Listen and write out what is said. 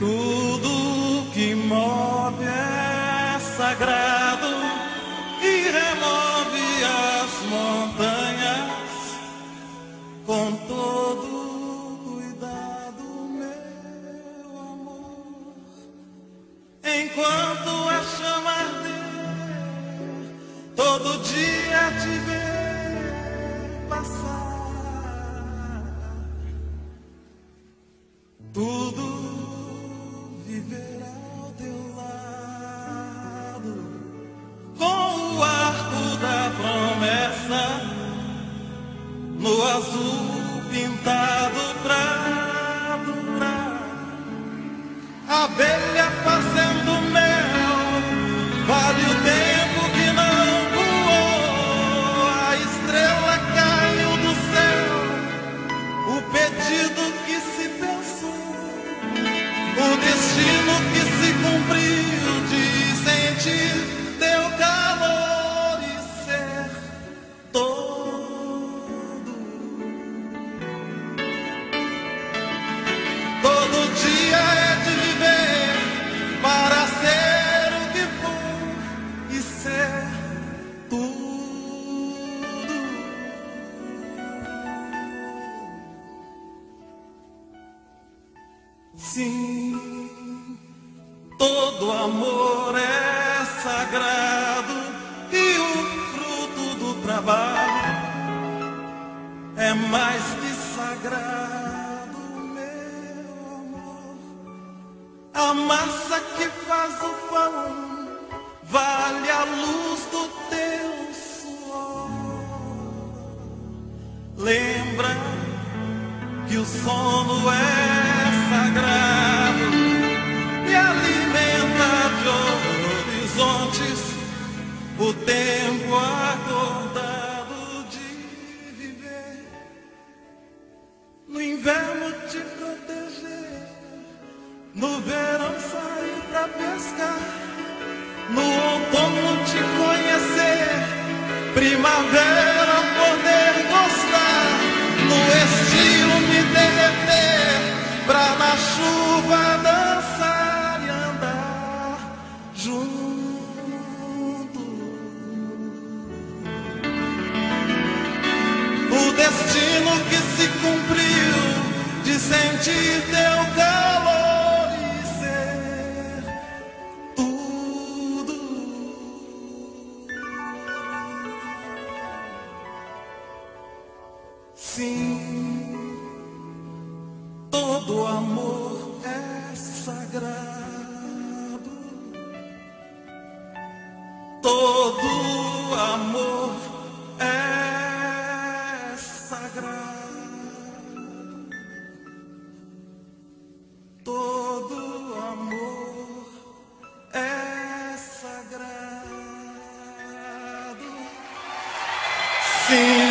Tudo que move é sagrado e remove as montanhas com todo cuidado, meu amor. Enquanto a chama arder, todo dia te ver passar. Tudo todo amor é sagrado e o fruto do trabalho é mais que sagrado, meu amor. A massa que faz o pão vale a luz do teu suor. Lembra que o sono é no outono te conhecer, primavera poder gostar, no estio me derreter, pra na chuva dançar e andar junto. O destino que se cumpriu de sentir teu calor Sim, todo amor é sagrado. Todo amor é sagrado. Todo amor é sagrado. Sim.